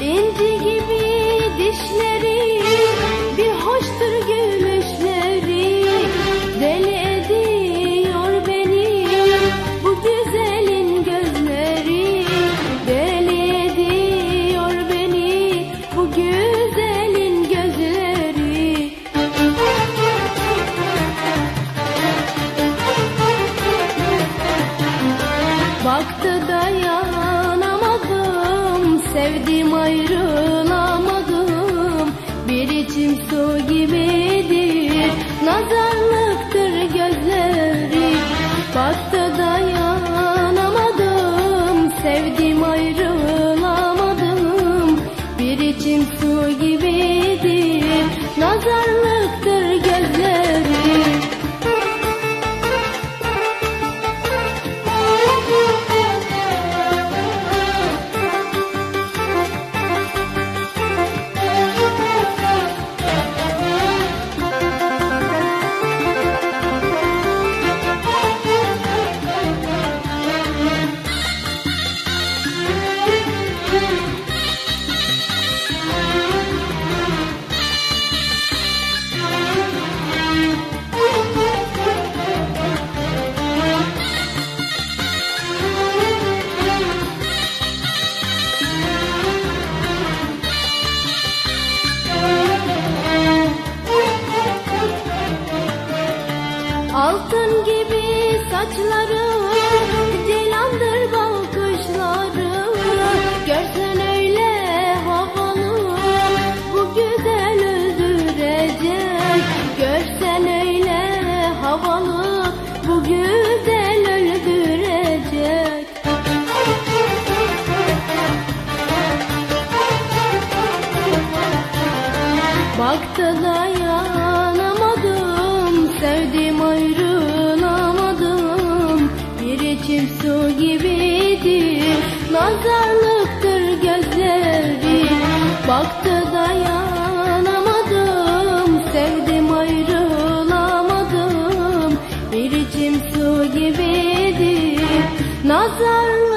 İnci gibi dişleri bir hoştur Deli ediyor beni bu güzelin gözleri. Deli ediyor beni bu güzelin gözleri. Baktı da ya Ayrılamadım. Bir içim su gibidir Nazarlıktır gözleri. Baktı saçları Ceylandır bakışları Görsen öyle havalı Bu güzel öldürecek. Görsen öyle havalı Bu güzel öldürecek. Baktı dayanamadım Nazarlıktır gözleri Baktı dayanamadım. Sevdim ayrılamadım. Bir içim su gibidir Nazarlıktır